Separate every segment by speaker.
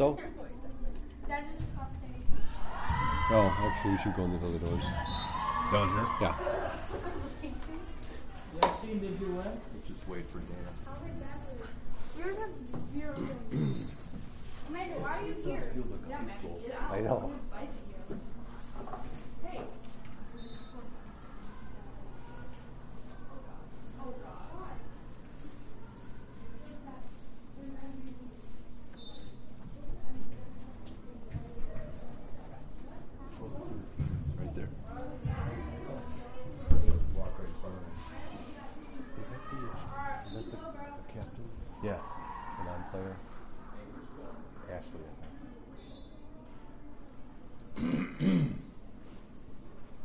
Speaker 1: Also?
Speaker 2: That's disgusting.
Speaker 1: Oh, actually, we should go in the other doors.
Speaker 3: Down here?
Speaker 1: Yeah.
Speaker 4: Yashin, did you win?
Speaker 3: Just wait for Dan.
Speaker 2: Yours have zero things. Amanda, why are you here? Yeah, Maggie, get out.
Speaker 1: I know.
Speaker 2: Hey. Oh, God.
Speaker 3: Right there. Walk right in front of him.
Speaker 1: Is that the, is that the, the captain?
Speaker 3: Yeah.
Speaker 1: The non-player? Ashley, I think.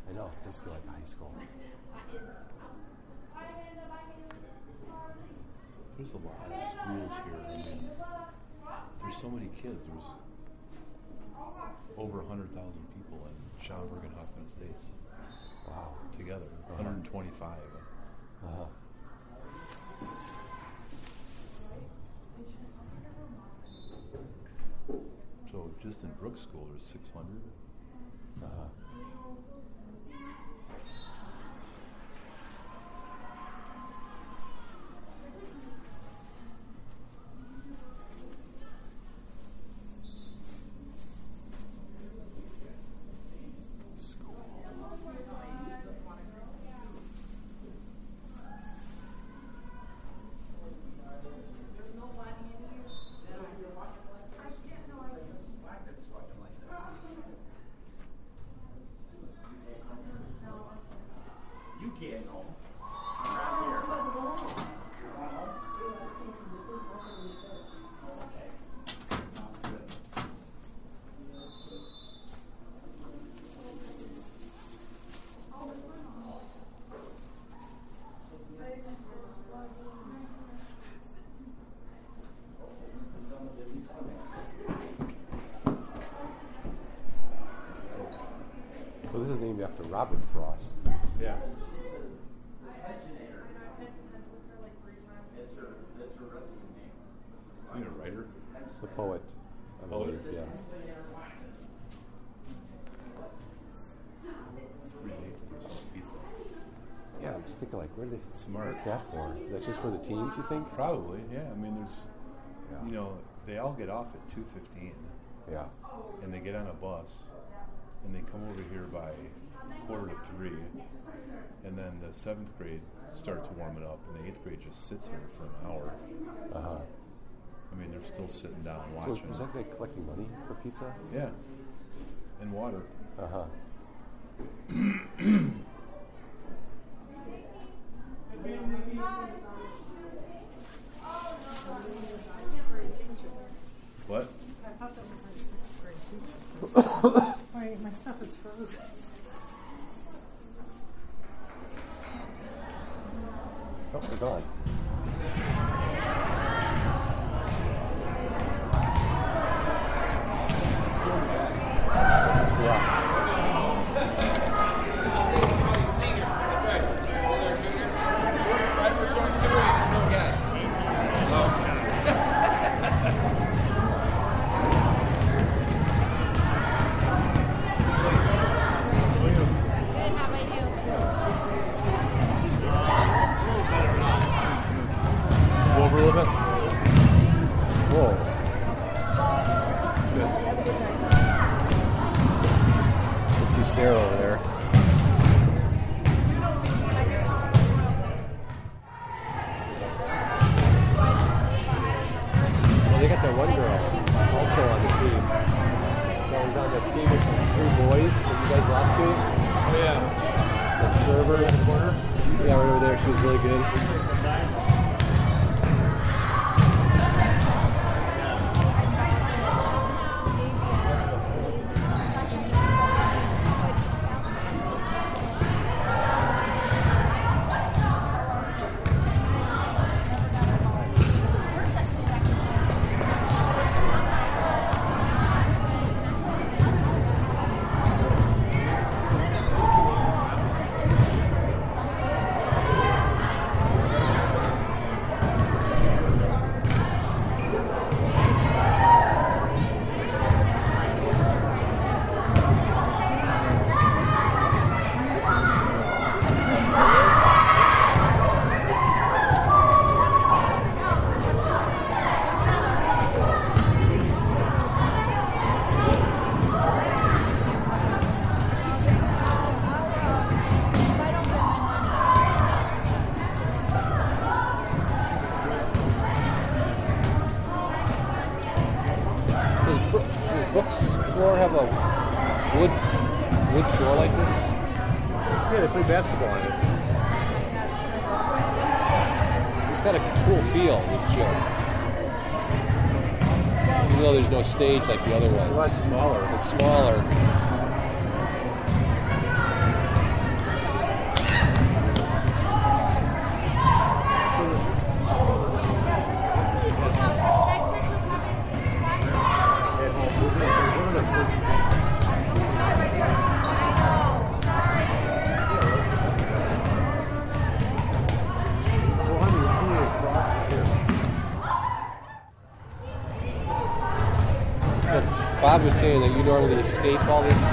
Speaker 1: I know, it does feel like high school.
Speaker 3: There's a lot of schools here. I mean, there's so many kids. There's over 100,000 people in Hoffman Estates
Speaker 1: Wow.
Speaker 3: together.
Speaker 1: Uh-huh.
Speaker 3: 125.
Speaker 1: Uh-huh.
Speaker 3: So just in Brooks School, there's 600.
Speaker 1: Uh-huh.
Speaker 5: You can't know. I'm right here.
Speaker 1: So this is named after Robert Frost.
Speaker 3: Yeah.
Speaker 5: It's her, it's her rescue name. Is
Speaker 3: You a writer?
Speaker 1: The poet, I
Speaker 3: Poet.
Speaker 1: believe, yeah.
Speaker 3: It's pretty neat for.
Speaker 1: Yeah, I'm just thinking like, where did they,
Speaker 3: Smart.
Speaker 1: what's that for? Is that just for the teams, you think?
Speaker 3: Probably, yeah. I mean, there's,
Speaker 1: Yeah.
Speaker 3: you know, they all get off at 2.15
Speaker 1: Yeah.
Speaker 3: and they get on a bus and they come over here by quarter to three and then the seventh grade starts warming up and the eighth grade just sits here for an hour.
Speaker 1: Uh-huh.
Speaker 3: I mean, they're still sitting down
Speaker 1: So
Speaker 3: watching.
Speaker 1: was that guy collecting money for pizza?
Speaker 3: yeah. And water.
Speaker 1: Uh-huh.
Speaker 3: What?
Speaker 6: I thought that was our sixth grade teacher. Wait, my stuff is frozen.
Speaker 1: Oh, guys lost to.
Speaker 4: Oh, yeah.
Speaker 1: Server in the corner. Yeah, right over there. She was really good.
Speaker 6: this chair. Even though there's no stage like the other ones.
Speaker 1: It's a lot smaller.
Speaker 6: It's smaller. normally escape all this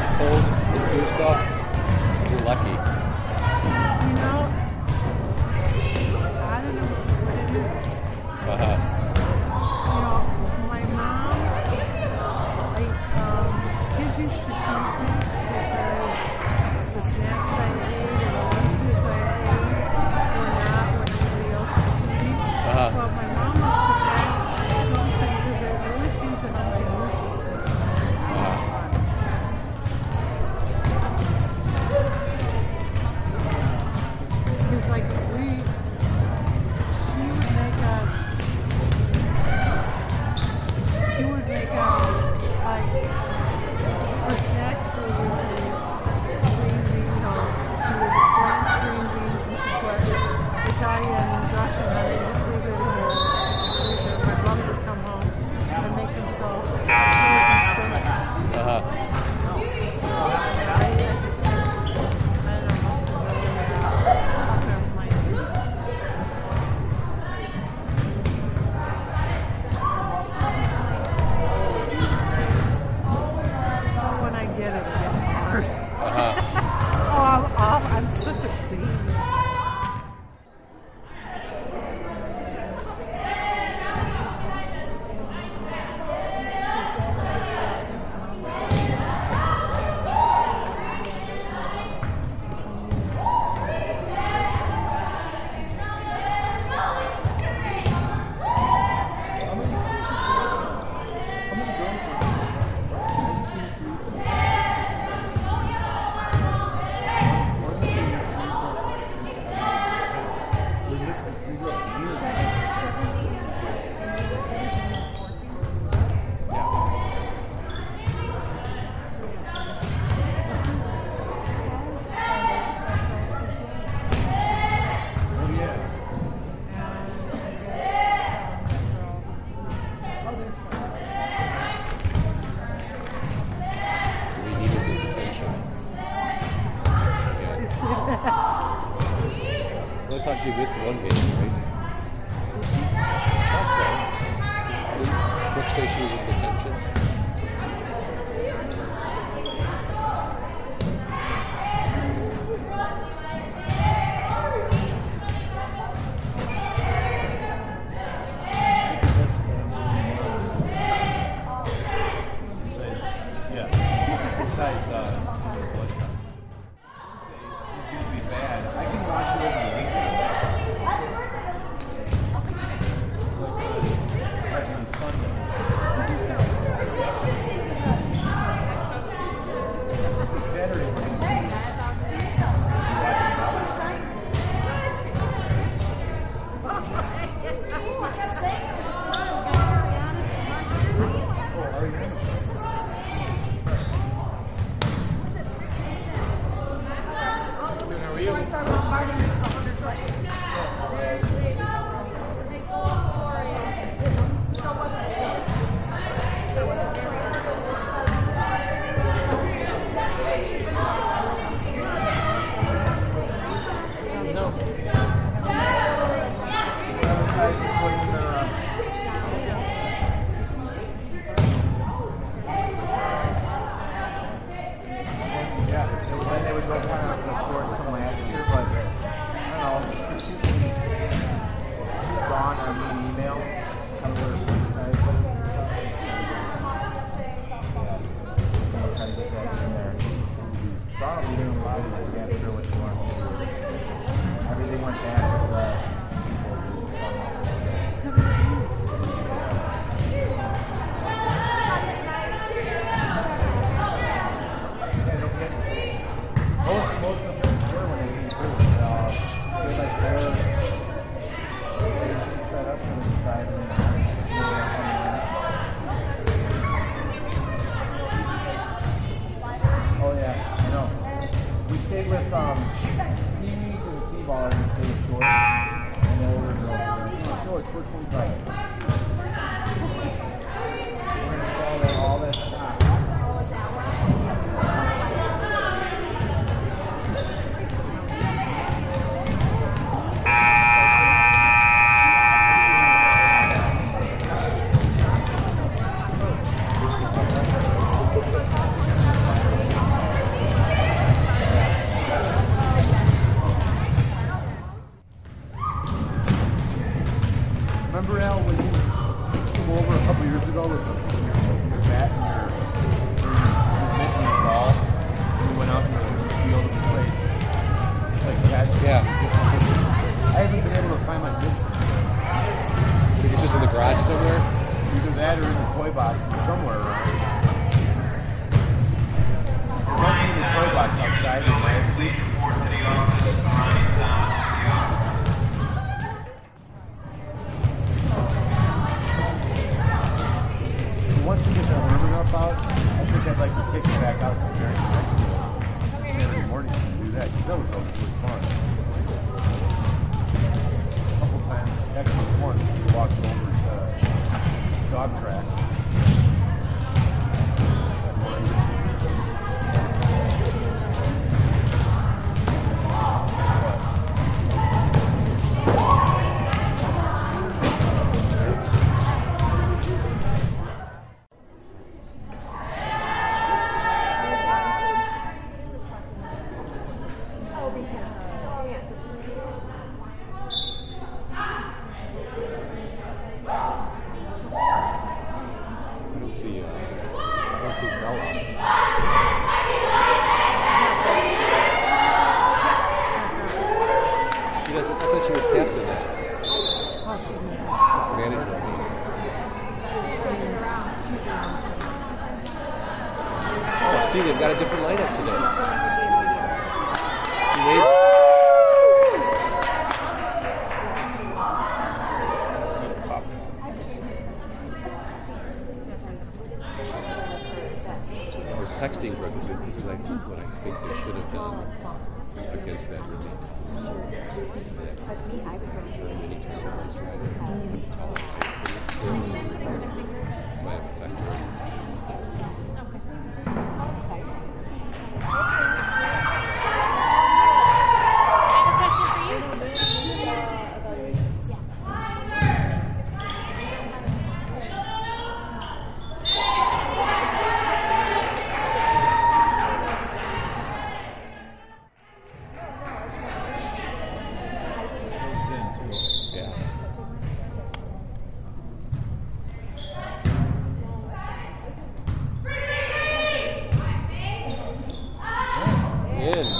Speaker 7: In.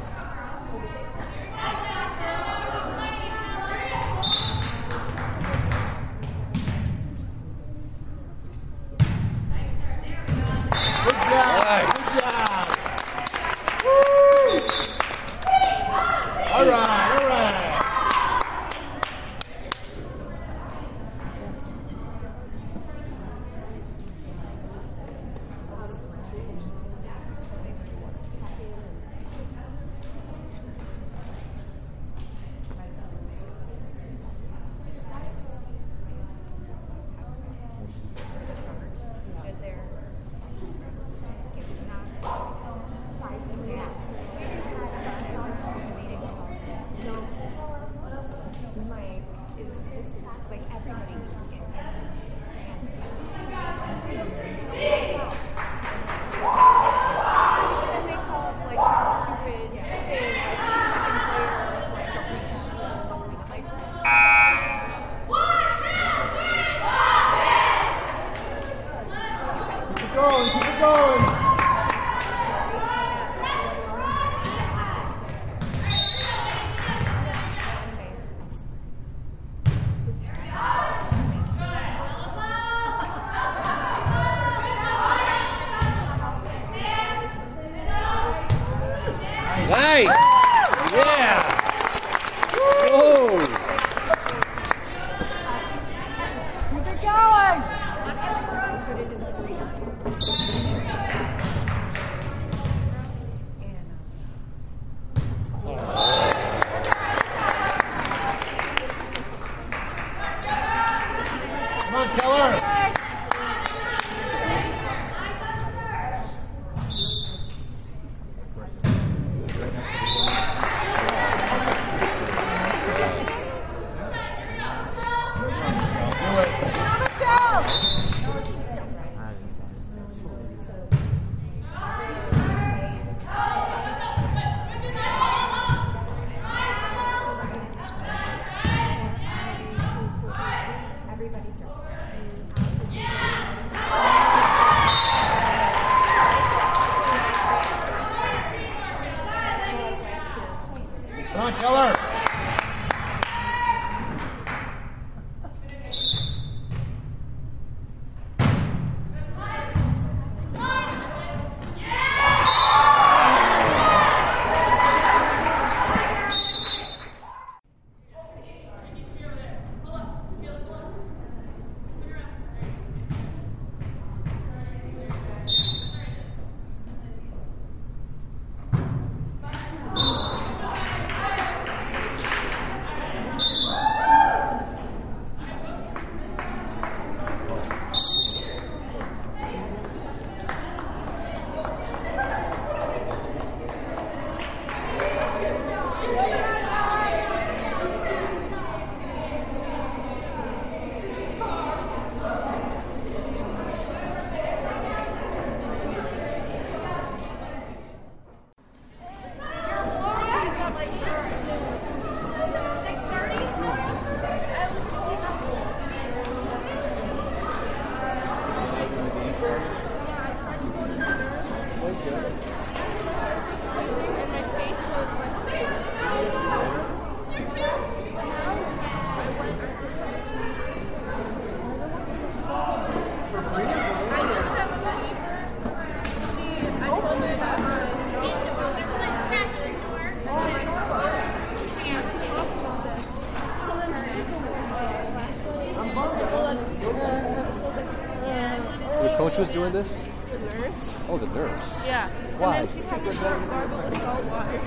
Speaker 6: So
Speaker 1: the coach was doing this?
Speaker 2: The nurse.
Speaker 1: Oh, the nurse.
Speaker 2: Yeah.
Speaker 1: Why?
Speaker 2: And then she had to gargle with salt water.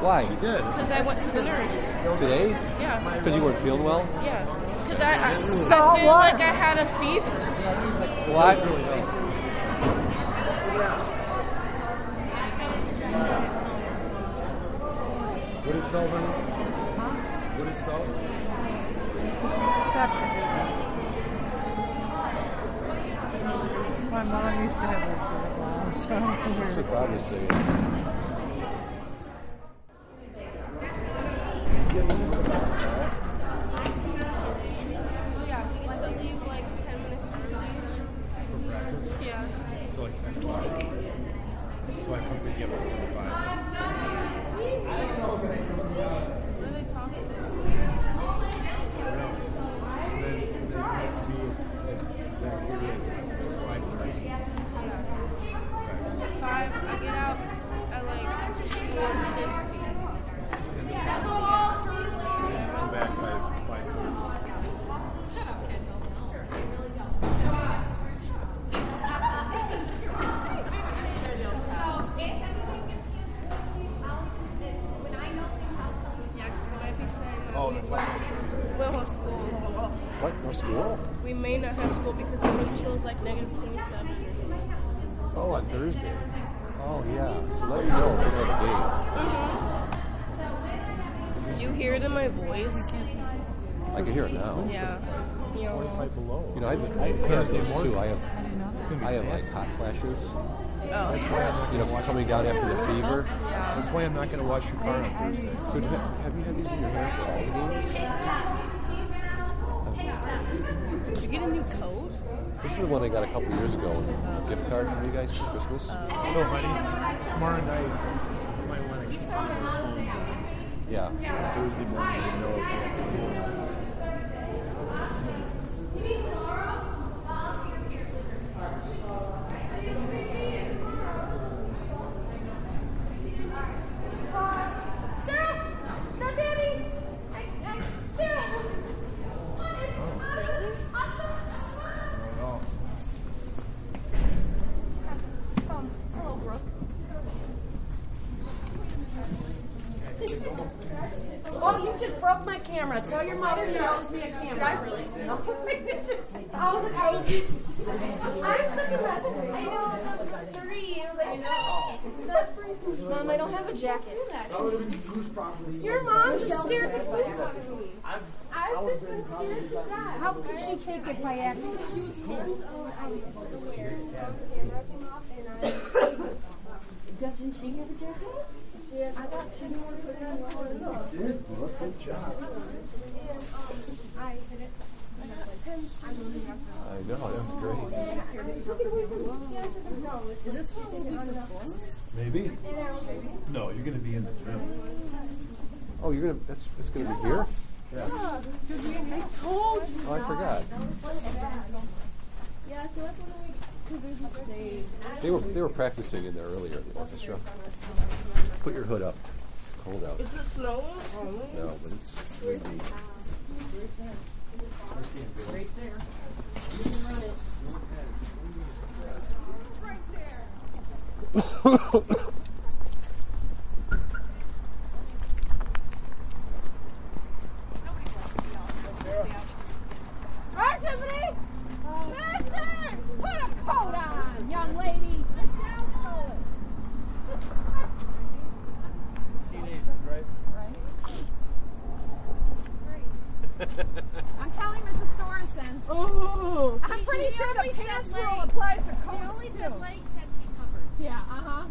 Speaker 1: Why? You did.
Speaker 2: Because I went to the nurse.
Speaker 1: Today?
Speaker 2: Yeah.
Speaker 1: Because you weren't feeling well?
Speaker 2: Yeah. Because I, I, I feel like I had a fever.
Speaker 1: What?
Speaker 3: What is salt? What is salt?
Speaker 6: My mom used to have those girls all the
Speaker 1: That's
Speaker 6: time.
Speaker 1: what Bob was saying.
Speaker 2: Yeah, we get to leave like 10 minutes early. Yeah.
Speaker 3: So like 10 o'clock. So I come pick you up at 10 to 5.
Speaker 2: We'll have school. Well,
Speaker 1: What? No school?
Speaker 2: we may not have school because the wind chill is like negative 27.
Speaker 1: Oh, on Thursday. Oh, yeah. So let me know if we have a date.
Speaker 2: Do you hear it in my voice?
Speaker 1: I can hear it now.
Speaker 2: Yeah. You know,
Speaker 1: You know, I, I have those too. I have, I have like hot flashes.
Speaker 2: oh.
Speaker 1: You know, watch coming down after the fever.
Speaker 8: That's why I'm not going to wash your car on Thursday.
Speaker 1: So you have, have you had these in your hair for all the games?
Speaker 2: Did you get a new coat?
Speaker 1: This is the one I got a couple years ago. Gift card from you guys for Christmas.
Speaker 8: So, honey, tomorrow night, you might want to keep
Speaker 1: Yeah.
Speaker 8: Thursday morning, you know,
Speaker 9: Sarah! No, Daddy! I, I, Sarah!
Speaker 2: Hello, Brooke.
Speaker 6: Oh, you just broke my camera. Tell your mother she owes me a camera. Did I really? No. Just,
Speaker 9: I was like, I was, I'm such a mess. I know the three. I was like, no. That's freaking.
Speaker 2: Mom, I don't have a jacket.
Speaker 9: Your mom just scared the crap out of me. I've just been scared to death.
Speaker 10: How could she take it by accident?
Speaker 9: She was cold. I was aware. The camera came off, and I.
Speaker 10: Doesn't she have a jacket?
Speaker 9: She had, I thought she knew where to put it on. Well, it was
Speaker 3: Did? Well, good job. Uh-huh.
Speaker 9: And um, I hit it. I got ten. I'm moving after.
Speaker 1: I know, that was great.
Speaker 9: Is this
Speaker 8: maybe. No, you're going to be in the gym.
Speaker 1: Oh, you're gonna, that's, it's gonna be here? Yeah.
Speaker 9: I told you.
Speaker 1: Oh, I forgot.
Speaker 9: Yeah, so that's when we. Because there's.
Speaker 1: They were, they were practicing in there earlier in the orchestra. Put your hood up. It's cold out.
Speaker 2: Is it snowing?
Speaker 1: No, but it's windy.
Speaker 9: Right, Tiffany? Listen! Put a coat on, young lady. Michelle stole
Speaker 10: I'm telling Mrs. Sorensen.
Speaker 2: Oh.
Speaker 10: I'm pretty sure the pants rule applies to coats only too. said legs had to be covered. Yeah, uh-huh.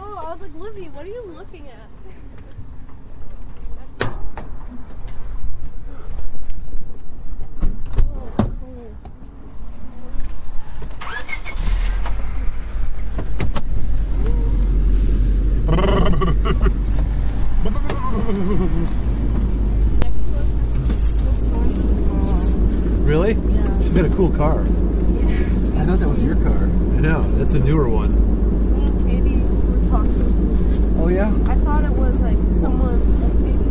Speaker 2: Oh, I was like, Livy, what are you looking at?
Speaker 8: Really? She's got a cool car.
Speaker 1: I thought that was your car.
Speaker 8: I know. That's a newer one.
Speaker 2: Me and Katie were talking.
Speaker 1: Oh, yeah?
Speaker 2: I thought it was like someone, like maybe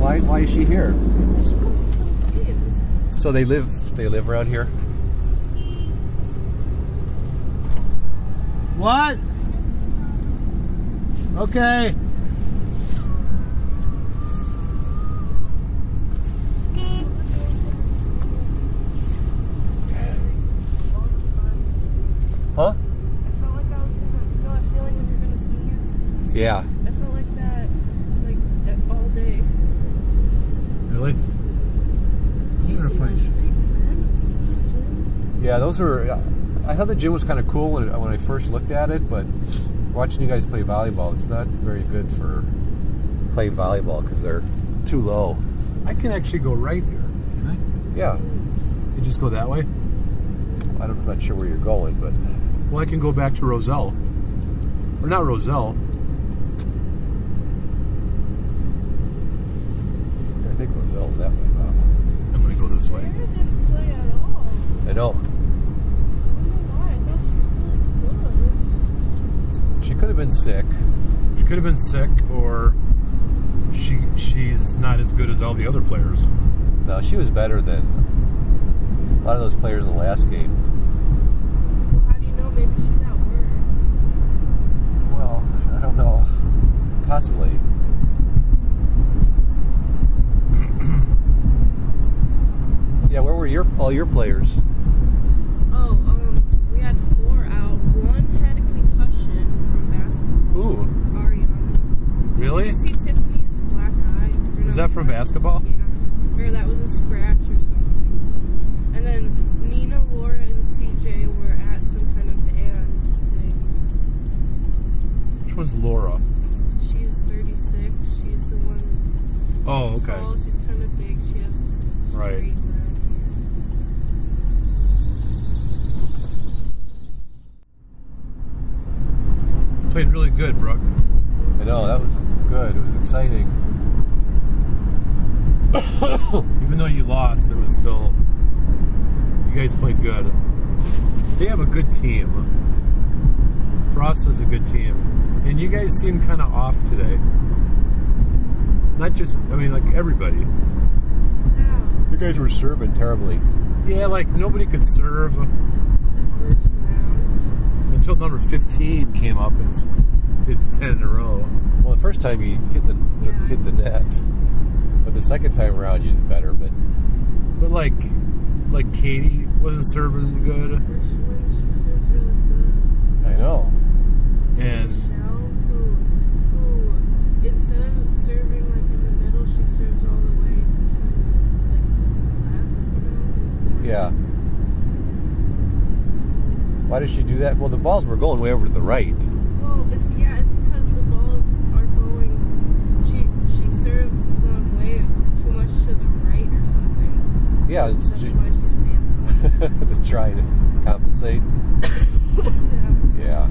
Speaker 1: Why, why is she here?
Speaker 2: She comes to some games.
Speaker 1: So they live, they live around here?
Speaker 3: What? Okay.
Speaker 1: Huh?
Speaker 2: I felt like I was gonna, you know, that feeling when you're gonna sneeze.
Speaker 1: Yeah.
Speaker 2: I felt like that, like all day.
Speaker 3: Really?
Speaker 2: Do you
Speaker 3: You're
Speaker 2: see those?
Speaker 1: Yeah, those were. I thought the gym was kind of cool when, when I first looked at it, but watching you guys play volleyball, it's not very good for playing volleyball because they're too low.
Speaker 3: I can actually go right here. Can
Speaker 1: Yeah,
Speaker 3: You just go that way?
Speaker 1: I don't, I'm not sure where you're going, but
Speaker 3: Well, I can go back to Roselle. Or not Roselle.
Speaker 1: sick.
Speaker 8: She could have been sick, or she she's not as good as all the other players.
Speaker 1: No, she was better than a lot of those players in the last game.
Speaker 2: How do you know? Maybe she got worse.
Speaker 1: Well, I don't know. Possibly. yeah, where were your all your players?
Speaker 3: Really?
Speaker 2: Did you see Tiffany's black eye?
Speaker 3: Is that from basketball?
Speaker 2: Yeah. Or that was a scratch or something. And then Nina, Laura, and CJ were at some kind of band thing.
Speaker 3: Which one's Laura?
Speaker 2: She's 36. She's the one.
Speaker 3: Oh, okay.
Speaker 2: Tall, she's kind of big. She has
Speaker 3: Right. Played really good, Brooke.
Speaker 1: I know that was good. It was exciting.
Speaker 3: Even though you lost, it was still. You guys played good. They have a good team. Frost is a good team. And you guys seem kind of off today. Not just, I mean, like everybody.
Speaker 1: You guys were serving terribly.
Speaker 3: Yeah, like nobody could serve
Speaker 2: The first round.
Speaker 3: until number 15 came up and s- did 10 in a row.
Speaker 1: Well, the first time you hit the, the hit the net, but the second time around you did better. But
Speaker 3: But like, like Katie wasn't serving good.
Speaker 2: First one, she serves really good.
Speaker 1: I know.
Speaker 3: And
Speaker 2: Michelle, who, who, instead of serving like in the middle, she serves all the way to like the left. You know?
Speaker 1: Yeah. Why does she do that? Well, the balls were going way over to the right.
Speaker 2: Well, it's yeah, it's because the balls are going. She she serves them way too much to the right or something.
Speaker 1: Yeah,
Speaker 2: So
Speaker 1: it's
Speaker 2: that's
Speaker 1: ju-
Speaker 2: why she stands.
Speaker 1: to try to compensate.
Speaker 2: yeah.
Speaker 1: Yeah.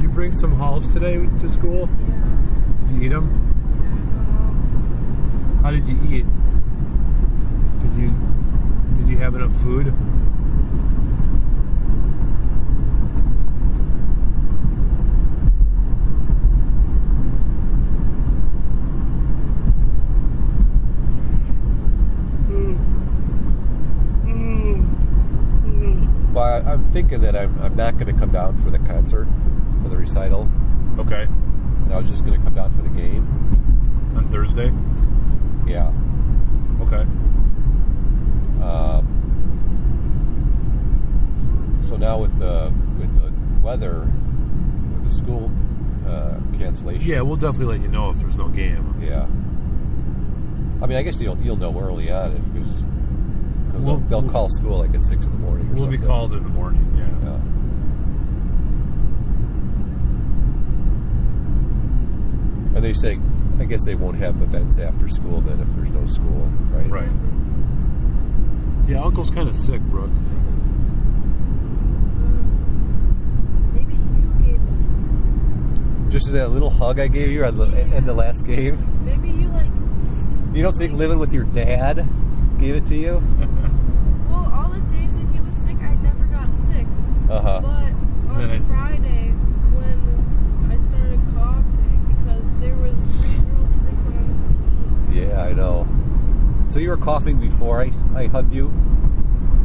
Speaker 3: you today to school?
Speaker 2: Yeah.
Speaker 3: Did you eat them? How did you eat? Did you did you have enough food?
Speaker 1: I'm thinking that I'm, I'm not going to come down for the concert, for the recital.
Speaker 3: Okay.
Speaker 1: And I was just going to come down for the game.
Speaker 3: On Thursday?
Speaker 1: Yeah.
Speaker 3: Okay.
Speaker 1: Um, so now with the with the weather, with the school uh, cancellation.
Speaker 3: Yeah, we'll definitely let you know if there's no game.
Speaker 1: Yeah. I mean, I guess you'll you'll know early on if because because
Speaker 3: We'll-
Speaker 1: they'll, they'll call school like at six in the morning. Or
Speaker 3: We'll be called in the morning, yeah.
Speaker 1: Yeah. And they say, I guess they won't have events after school then if there's no school, right?
Speaker 3: Right. Yeah, Uncle's kind of sick, Brooke.
Speaker 2: Maybe you gave it.
Speaker 1: Just that little hug I gave you at the end the last game.
Speaker 2: Maybe you like.
Speaker 1: You don't think living with your dad gave it to you?
Speaker 2: Well, all the days that he was sick, I never got sick.
Speaker 1: Uh huh.
Speaker 2: But on
Speaker 3: I-
Speaker 2: Friday, when I started coughing, because there was three girls sick on the team.
Speaker 1: Yeah, I know. So you were coughing before I, I hugged you?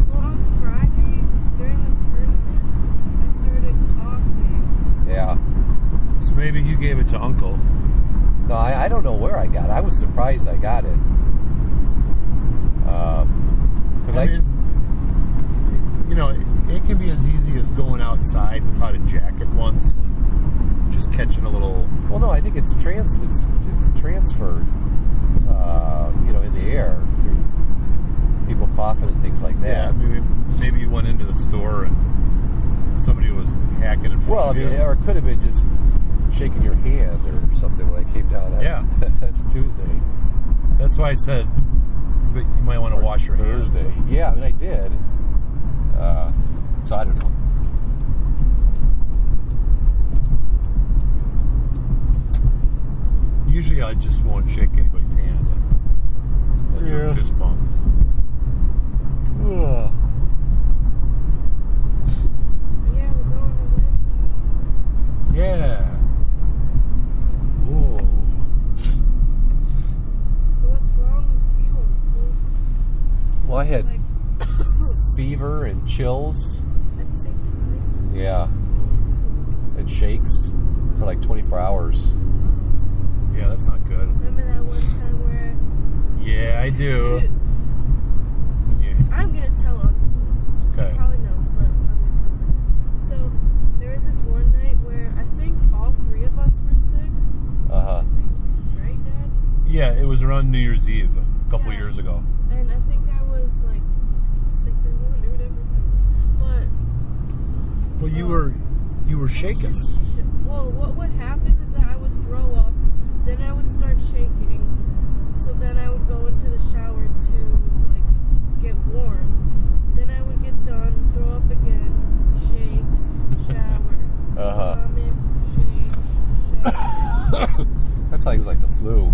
Speaker 2: Well, on Friday during the tournament, I started coughing.
Speaker 1: Yeah.
Speaker 3: So maybe you gave it to Uncle.
Speaker 1: No, I, I don't know where I got it. I was surprised I got it. Um, because I,
Speaker 3: I mean, you know, it, it can be as easy as going outside without a jacket once, and just catching a little.
Speaker 1: well, no, I think it's trans, it's it's transferred, uh, you know, in the air through people coughing and things like
Speaker 3: Yeah,
Speaker 1: that.
Speaker 3: maybe maybe you went into the store and somebody was hacking in front
Speaker 1: Well, I mean,
Speaker 3: you.
Speaker 1: or it could have been just shaking your hand or something when I came down.
Speaker 3: Yeah.
Speaker 1: that's Tuesday.
Speaker 3: That's why I said, but you might want to wash your hands.
Speaker 1: Thursday. Yeah, I mean, I did. Uh, so I don't know.
Speaker 3: Usually, I just won't shake anybody's hand. I'll do
Speaker 1: Yeah.
Speaker 3: a fist bump.
Speaker 2: But yeah, we're going to Wendy.
Speaker 3: Yeah. Whoa.
Speaker 2: So what's wrong with you? Uncle?
Speaker 1: Well, I had
Speaker 2: Like,
Speaker 1: for like 24 hours.
Speaker 3: Yeah, that's not good.
Speaker 2: Remember that one time where
Speaker 3: Yeah, I do. Yeah,
Speaker 2: I'm gonna tell Uncle. He
Speaker 3: Okay.
Speaker 2: probably knows, but I'm gonna tell him. So there was this one night where I think all three of us were sick.
Speaker 1: Uh huh.
Speaker 2: I think, right, Dad?
Speaker 3: Yeah, it was around New Year's Eve a couple
Speaker 2: Yeah.
Speaker 3: years ago.
Speaker 2: And I think I was like sick or one or whatever. But
Speaker 3: Well, you were you were shaking.
Speaker 2: Well, what would happen is that I would throw up, then I would start shaking. So then I would go into the shower to like get warm. Then I would get done, throw up again, shakes, shower,
Speaker 1: Uh-huh.
Speaker 2: vomit, shake, shower.
Speaker 1: That sounds like the flu.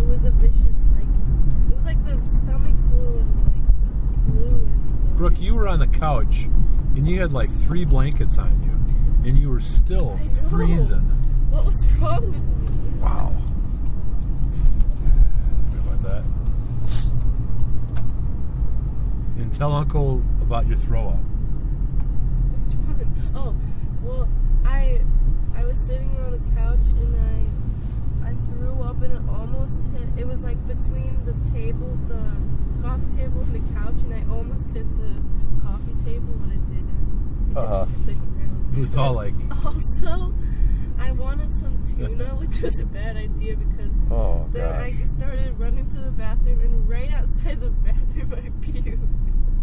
Speaker 2: it was a vicious cycle. It was like the stomach flu and like the flu and
Speaker 3: Brooke, you were on the couch and you had like three blankets on you, and you were still freezing.
Speaker 2: what was wrong with me?
Speaker 3: Wow. Sorry about that. And tell Uncle about your throw up.
Speaker 2: Which one? Oh, well, I I was sitting on the couch and I I threw up and it almost hit. It was like between the table, the coffee table, and the couch, and I almost hit the coffee table, but it didn't. It just
Speaker 1: Uh-huh.
Speaker 2: Hit.
Speaker 3: It was all like,
Speaker 2: Also, I wanted some tuna, which was a bad idea because
Speaker 1: Oh
Speaker 2: then I started running to the bathroom, and right outside the bathroom, I puked.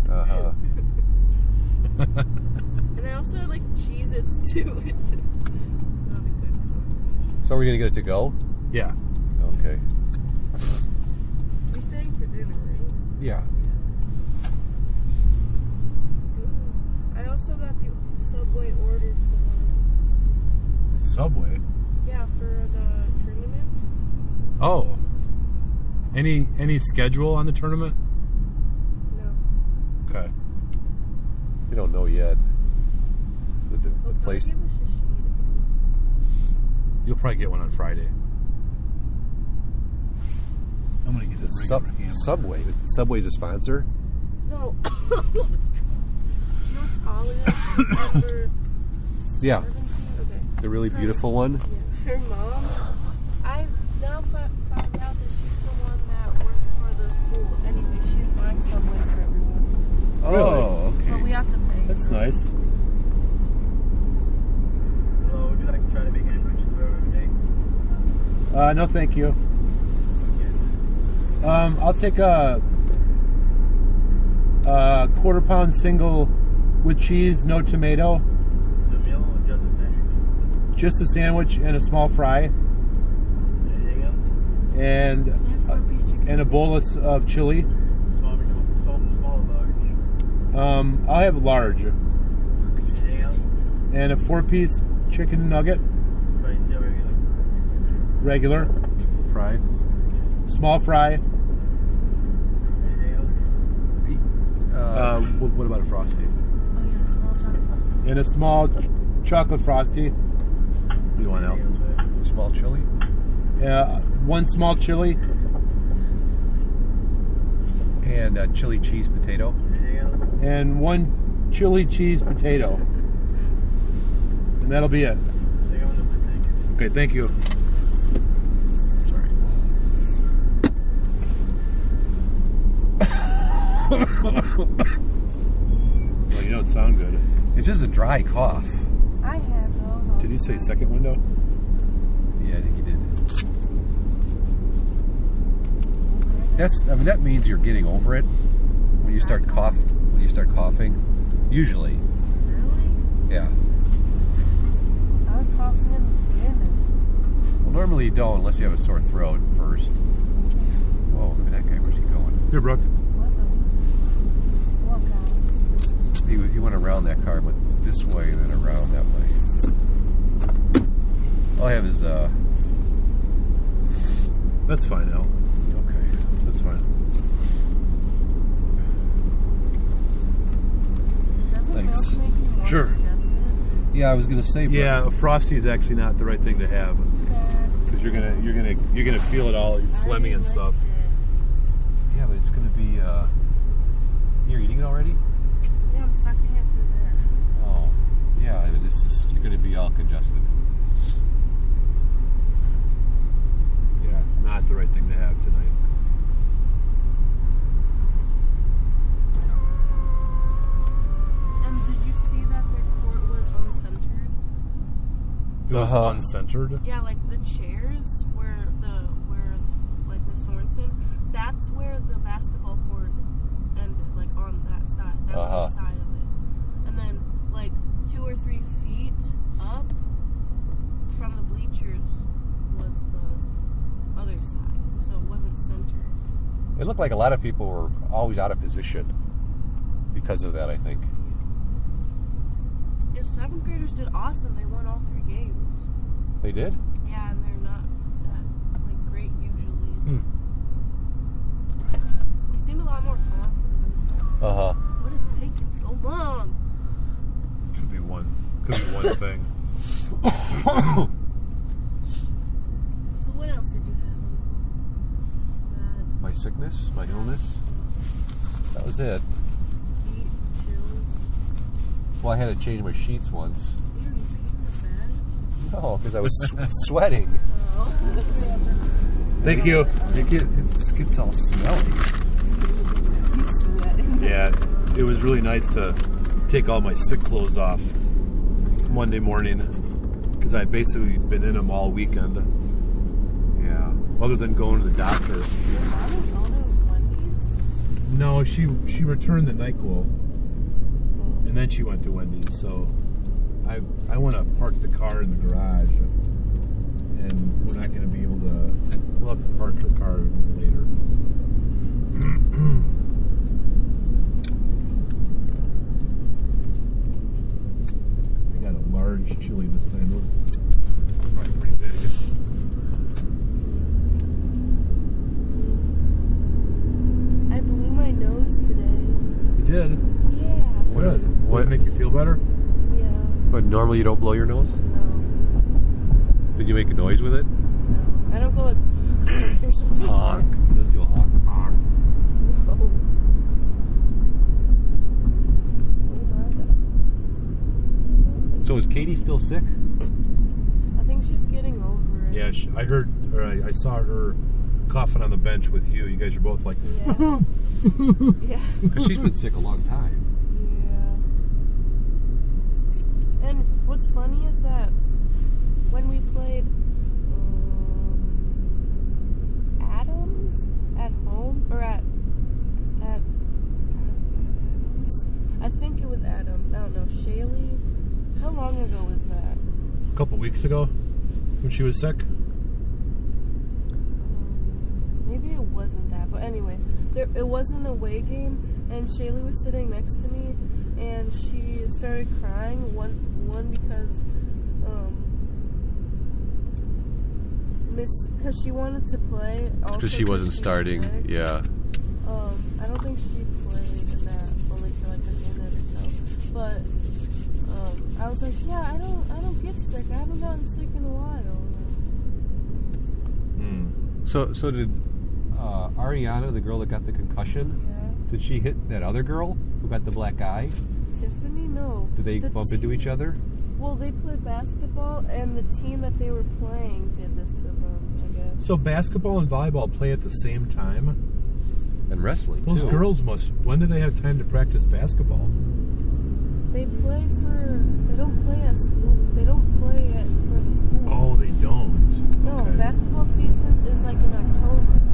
Speaker 1: Uh huh.
Speaker 2: And I also had like Cheez Its too, which is not a good combination.
Speaker 1: So we're gonna get it to go?
Speaker 3: yeah.
Speaker 1: Okay.
Speaker 2: We're staying for dinner, right?
Speaker 1: Yeah.
Speaker 2: I also got the Subway order for,
Speaker 3: Subway.
Speaker 2: yeah, for the tournament.
Speaker 3: Oh. Any any schedule on the tournament?
Speaker 2: No.
Speaker 3: Okay.
Speaker 1: We don't know yet. The, the,
Speaker 2: Oh,
Speaker 1: the place.
Speaker 2: give us a sheet again.
Speaker 3: You'll probably get one on Friday. I'm gonna get a
Speaker 1: The sub. Subway. Subway's a sponsor.
Speaker 2: No. no, Talia. Ever
Speaker 1: Yeah.
Speaker 2: 17? Okay.
Speaker 1: The really beautiful one.
Speaker 2: Yeah. Her mom, I now fi- found out that she's the one that works for the school. Anyway, she's buying Subway for everyone.
Speaker 1: Oh,
Speaker 2: But we have to pay.
Speaker 3: That's nice.
Speaker 11: Hello, would you like to try to make sandwiches for every day?
Speaker 3: Uh, no, thank you. Um, I'll take a, a quarter pound single with cheese, no tomato,
Speaker 11: The meal or just a sandwich?
Speaker 3: just a sandwich and a small fry,
Speaker 11: Anything else?
Speaker 3: and
Speaker 2: Can I have four piece chicken?
Speaker 3: and a bolus of chili.
Speaker 11: Small, medium, small, small large?
Speaker 3: Um, I'll have
Speaker 11: a large
Speaker 3: and a four piece chicken nugget,
Speaker 11: Right, regular.
Speaker 3: regular,
Speaker 1: Fry.
Speaker 3: small fry.
Speaker 11: Anything?
Speaker 3: Uh, what, what about a frosty?
Speaker 2: Oh yeah, small chocolate frosty.
Speaker 3: And a small ch- chocolate frosty. You want out?
Speaker 11: Anything else, right?
Speaker 1: Small chili.
Speaker 3: Uh, one small chili.
Speaker 1: And uh, chili cheese potato.
Speaker 3: And one chili cheese potato. And that'll be it.
Speaker 11: Anything else? Thank you.
Speaker 3: Okay, thank you. Sorry. well, you don't sound good.
Speaker 1: It's just a dry cough.
Speaker 2: I have those. all
Speaker 3: Did
Speaker 2: the
Speaker 3: you say second window?
Speaker 1: Yeah, I think he did. That's. I mean, that means you're getting over it when you start cough. When you start coughing, usually.
Speaker 2: Really?
Speaker 1: Yeah.
Speaker 2: I was coughing in the beginning.
Speaker 1: Well, normally you don't unless you have a sore throat first. Whoa, look at that guy. Where's he going?
Speaker 3: Here, Brooke.
Speaker 2: What those? What guy?
Speaker 1: He, he went around that car, and went this way and then around that way. All I have is uh.
Speaker 3: That's fine, Al.
Speaker 1: Okay.
Speaker 3: That's fine.
Speaker 1: Thanks.
Speaker 2: milk make you more
Speaker 3: Sure.
Speaker 1: Yeah, I was gonna say. but-
Speaker 3: Yeah, a frosty is actually not the right thing to have because you're gonna you're gonna you're gonna feel it all,
Speaker 2: I
Speaker 3: phlegmy and stuff.
Speaker 1: Yeah, but it's gonna be. uh You're eating it already? well congested.
Speaker 2: Yeah, not the right thing to
Speaker 1: have tonight. And did you see that the court was uncentered?
Speaker 3: It was
Speaker 1: uh-huh.
Speaker 3: uncentered.
Speaker 2: Yeah, like the chairs where the where like the Sorensen. That's where the basketball court ended, like on that side. That
Speaker 1: uh-huh.
Speaker 2: was the uh-huh. side of it, and then like two or three from the bleachers was the other side. So it wasn't centered.
Speaker 1: It looked like a lot of people were always out of position because of that. I think.
Speaker 2: Yeah, The seventh graders did awesome. They won all three games.
Speaker 1: They did.
Speaker 2: Yeah, and they're not that like great usually.
Speaker 3: Hmm.
Speaker 2: They seemed a lot more confident.
Speaker 1: Uh huh.
Speaker 2: What is taking so long?
Speaker 3: Could be one. Could be one thing.
Speaker 2: So what else did you have? Bad
Speaker 1: My sickness, my illness. That was it. Well, I had to change my sheets once.
Speaker 2: Ew, you peed in the bed?
Speaker 1: No, because I was sweating.
Speaker 3: Thank you.
Speaker 1: It, get, it gets all smelly.
Speaker 2: He's sweating.
Speaker 3: Yeah, it was really nice to take all my sick clothes off Monday morning because I'd basically been in them all weekend,
Speaker 1: Yeah.
Speaker 3: other than going to the doctor.
Speaker 2: Your mom and all those Wendy's?
Speaker 3: No, she she returned the Nyquil, and then she went to Wendy's. So I I want to park the car in the garage, and we're not going to be able to. We'll have to park her car later. I got a large chili this time. Those are probably pretty big.
Speaker 2: I blew my nose today.
Speaker 3: You did.
Speaker 2: Yeah.
Speaker 3: Good.
Speaker 1: What-
Speaker 3: Would it make you feel better?
Speaker 2: Yeah.
Speaker 1: But normally you don't blow your nose.
Speaker 2: No.
Speaker 1: Did you make a noise with it?
Speaker 2: No. I don't go like.
Speaker 1: Honk. Then you'll honk. honk.
Speaker 2: No. Oh my god.
Speaker 1: So is Katie still sick?
Speaker 2: I think she's getting over it.
Speaker 3: Yeah, sh I heard, or I, I saw her coughing on the bench with you. You guys are both like,
Speaker 2: Yeah. yeah.
Speaker 1: Because she's been sick a long time.
Speaker 2: Yeah. And what's funny is that when we played um, Adams at home or at at Adams, I think it was Adams. I don't know. Shaylee. How long ago was that?
Speaker 3: a couple weeks ago when she was sick.
Speaker 2: Um, maybe it wasn't that, but anyway, there it was an away game, and Shaylee was sitting next to me, and she started crying. One, one because, um, Miss, because she wanted to play.
Speaker 1: Because she wasn't
Speaker 2: she's
Speaker 1: starting.
Speaker 2: sick.
Speaker 1: Yeah.
Speaker 2: Um, I don't think she played in that only for like a minute or so, but um, I was like, yeah, I don't, I don't get sick. I haven't gotten sick in a while.
Speaker 3: Hmm.
Speaker 1: So so did uh, Ariana, the girl that got the concussion,
Speaker 2: Yeah.
Speaker 1: did she hit that other girl who got the black eye?
Speaker 2: Tiffany, no.
Speaker 1: Did they
Speaker 2: The
Speaker 1: bump into each other?
Speaker 2: Well, they played basketball, and the team that they were playing did this to them. I guess.
Speaker 3: So basketball and volleyball play at the same time.
Speaker 1: And wrestling.
Speaker 3: Those
Speaker 1: too.
Speaker 3: girls must. When do they have time to practice basketball?
Speaker 2: they play for. They don't play at school. They don't play it for the school.
Speaker 3: Oh, they don't.
Speaker 2: no,
Speaker 3: okay.
Speaker 2: basketball season is like in October.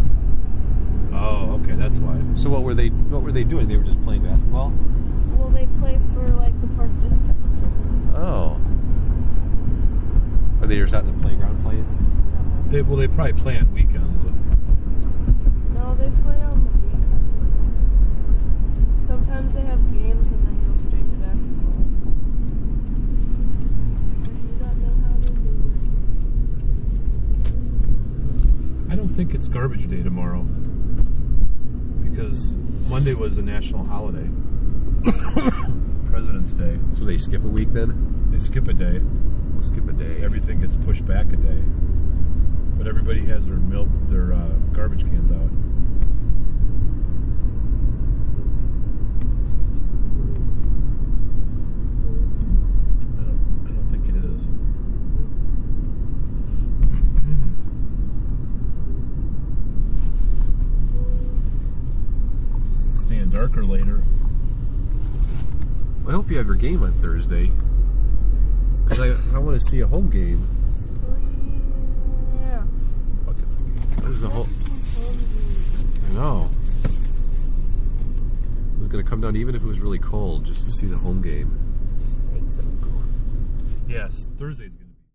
Speaker 3: Oh, okay, that's why.
Speaker 1: So what were they? What were they doing? They were just playing basketball.
Speaker 2: Well, they play for like the park district or something.
Speaker 1: Oh. Are they just out in the playground playing?
Speaker 3: They well, they probably play on weekends.
Speaker 2: No, they play on the weekend. Sometimes they have games and then go straight to basketball. I do not know how they do.
Speaker 3: I don't think it's garbage day tomorrow because Monday was a national holiday, President's Day.
Speaker 1: So they skip a week then?
Speaker 3: They skip a day.
Speaker 1: We'll Skip a day.
Speaker 3: Everything gets pushed back a day, but everybody has their milk, their uh, garbage cans out. I don't, I don't think it is. Staying darker later.
Speaker 1: I hope you have your game on Thursday. Because I, I want to see a home game.
Speaker 2: Yeah.
Speaker 3: Look at the There's the whole. I know.
Speaker 1: I was going to come down even if it was really cold just to see the home game.
Speaker 2: Thanks, Uncle.
Speaker 3: Yes, Thursday's good.